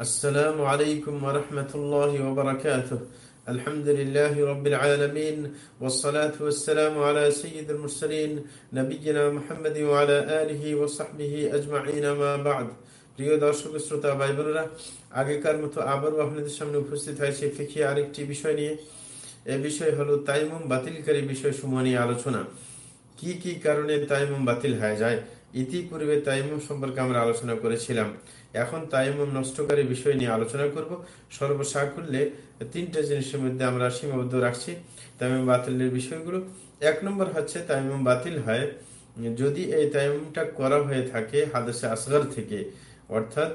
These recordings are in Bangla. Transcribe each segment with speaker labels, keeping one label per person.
Speaker 1: السلام عليكم ورحمة الله وبركاته الحمد لله رب العالمين والصلاة والسلام على سيد المرسلين نبينا محمد وعلى آله وصحبه أجمعين ما بعد প্রিয় দর্শক শ্রোতা ভাই বোনেরা আগেকার মতো আবারও আপনাদের সামনে উপস্থিত হয়েছে ফিকি আরেকটি বিষয় নিয়ে এ বিষয় হলো তাইমুম বাতিলকারী বিষয় সমূহ নিয়ে আলোচনা কি কি কারণে তাইমুম বাতিল হয়ে যায় ইতিপূর্বে তাইমুম সম্পর্কে আমরা আলোচনা করেছিলাম। এখন তাইমুম নষ্টকারী বিষয় নিয়ে আলোচনা করব। সর্বসাকুল্যে তিনটা জিনিসের মধ্যে আমরা সীমাবদ্ধ রাখছি তাইমুম বাতিলের বিষয়গুলো। এক নম্বর হচ্ছে তাইমুম বাতিল হয় যদি এই তাইমুমটা করা হয়ে থাকে হাদসে আসগর থেকে, অর্থাৎ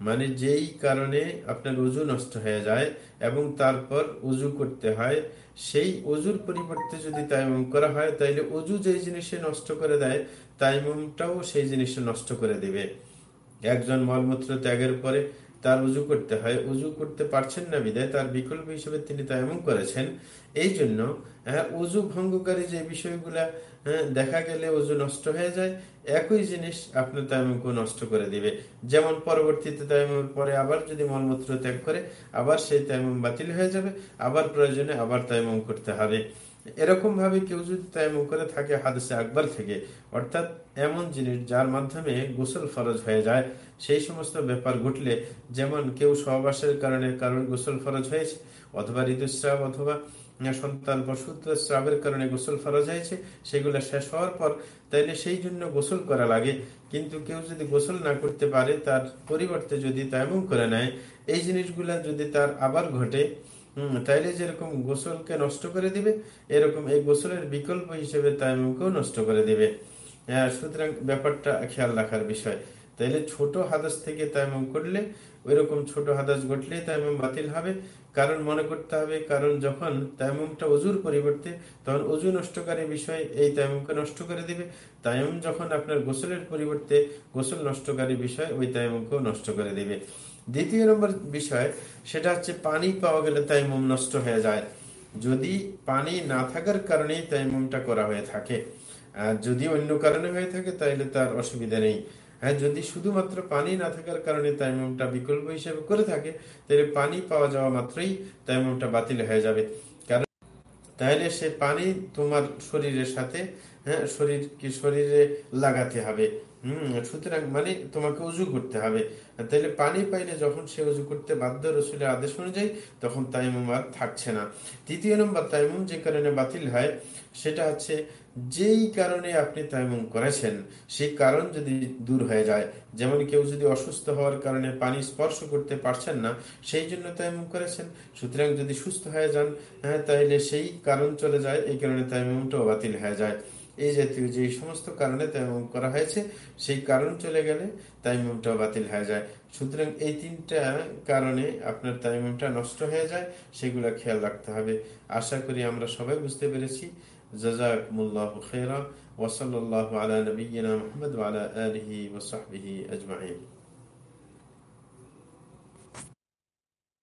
Speaker 1: মানে যেই কারণে আপনার উজু নষ্ট হয়ে যায় এবং তারপর উজু করতে হয়, সেই অজুর পরিবর্তে যদি তাইমুম করা হয়, তাইলে অজু যেই জিনিসে নষ্ট করে দেয়, তাইমুমটাও সেই জিনিসে নষ্ট করে দিবে। একজন মলমূত্র ত্যাগের পরে তার উজু করতে হয়। উজু করতে পারছেন না বিদায় তার বিকল্প হিসেবে তিনি তাইমুম করেছেন। এই জন্য হ্যাঁ উজু ভঙ্গকারী যে বিষয়গুলা হ্যাঁ, দেখা গেলে উজু নষ্ট হয়ে যায় একই জিনিস আপনার তাইমুমকে নষ্ট করে দিবে। যেমন পরবর্তীতে তাইমুমের পরে আবার যদি মলমূত্র ত্যাগ করে আবার সেই তাইমুম বাতিল হয়ে যাবে আবার প্রয়োজনে আবার তাইমুম করতে হবে। এরকম ভাবে কেউ যদি তাইমুম করে থাকে, হাদিসে আকবর থেকে, অর্থাৎ এমন জিনিস যার মাধ্যমে গোসল ফরজ হয়ে যায়, সেই সমস্ত ব্যাপার ঘটলে যেমন কেউ সহবাসের কারণে কারণ গোসল ফরজ হয়েছে, অথবা ঋতুস্রাব, অথবা সন্তান বা স্রাবের কারণে গোসল ফরজ হয়েছে, সেগুলো শেষ হওয়ার পর তাইলে সেই জন্য গোসল করা লাগে। কিন্তু কেউ যদি গোসল না করতে পারে, তার পরিবর্তে যদি তাইমুম করে নেয়, এই জিনিসগুলা যদি তার আবার ঘটে হম, তাইলে যেরকম গোসলকে নষ্ট করে দিবে, এরকম এই গোসলের বিকল্প হিসেবে তাইমুমকেও নষ্ট করে দিবে। হ্যাঁ সুতরাং ব্যাপারটা খেয়াল রাখার বিষয়। তাইলে ছোট হাদাস থেকে তাইমুম করলে ওই রকম ছোট হাদাস ঘটলে তাইমুম বাতিল হবে। কারণ মনে করতে হবে, কারণ যখন তাইমুমটা অজুর পরিবর্তে, তখন অজু নষ্টকারী বিষয় এই তাইমুমকে নষ্ট করে দিবে। তাইমুম যখন আপনার গোসলের পরিবর্তে গোসল নষ্টকারী বিষয় ওই তাইমুমকেও নষ্ট করে দিবে। দ্বিতীয় নম্বর বিষয়, সেটা হচ্ছে পানি পাওয়া গেলে তাইমুম নষ্ট হয়ে যায়। যদি পানি না থাকার কারণেই তাইমুমটা করা হয়ে থাকে। আর যদি অন্য কারণে হয়ে থাকে তাহলে তার অসুবিধা নেই। হ্যাঁ যদি শুধুমাত্র পানি না থাকার কারণে তাইমুমটা বিকল্প হিসেবে করে থাকে, তাহলে পানি পাওয়া যাওয়া মাত্রই তাইমুমটা বাতিল হয়ে যাবে। কারণ তাহলে সে পানি তোমার শরীরের সাথে হ্যাঁ শরীর কি শরীরে লাগাতে হবে। হম, সুতরাং মানে তোমাকে উজু করতে হবে। তাহলে পানি পাইলে যখন সে উজু করতে বাধ্য রসুলের আদেশ অনুযায়ী তখন তাইমুম আর থাকছে না। তৃতীয় নম্বর, তাইমুম যে কারণে বাতিল হয়, সেটা হচ্ছে যেই কারণে আপনি তাইমুম করেছেন সেই কারণ যদি দূর হয়ে যায়। যেমন কেউ যদি অসুস্থ হওয়ার কারণে পানি স্পর্শ করতে পারছেন না, সেই জন্য তাইমুম করেছেন। সুতরাং যদি সুস্থ হয়ে যান হ্যাঁ তাহলে সেই কারণ চলে যায়, এই কারণে তাইমুমটাও বাতিল হয়ে যায়। এই জাতীয় যে সমস্ত কারণে তাইমুম করা হয়েছে, সেই কারণ চলে গেলে তাইমুমটা বাতিল হয়ে যায়। সুতরাং এই তিনটা কারণে আপনার তাইমুমটা নষ্ট হয়ে যায়, সেগুলো খেয়াল রাখতে হবে। আশা করি আমরা সবাই বুঝতে পেরেছি। জাজাকুমুল্লাহ খেরা ওসল আলা নবীনা মোহাম্মদ আলা আলহি ওসাহি আজমাইন।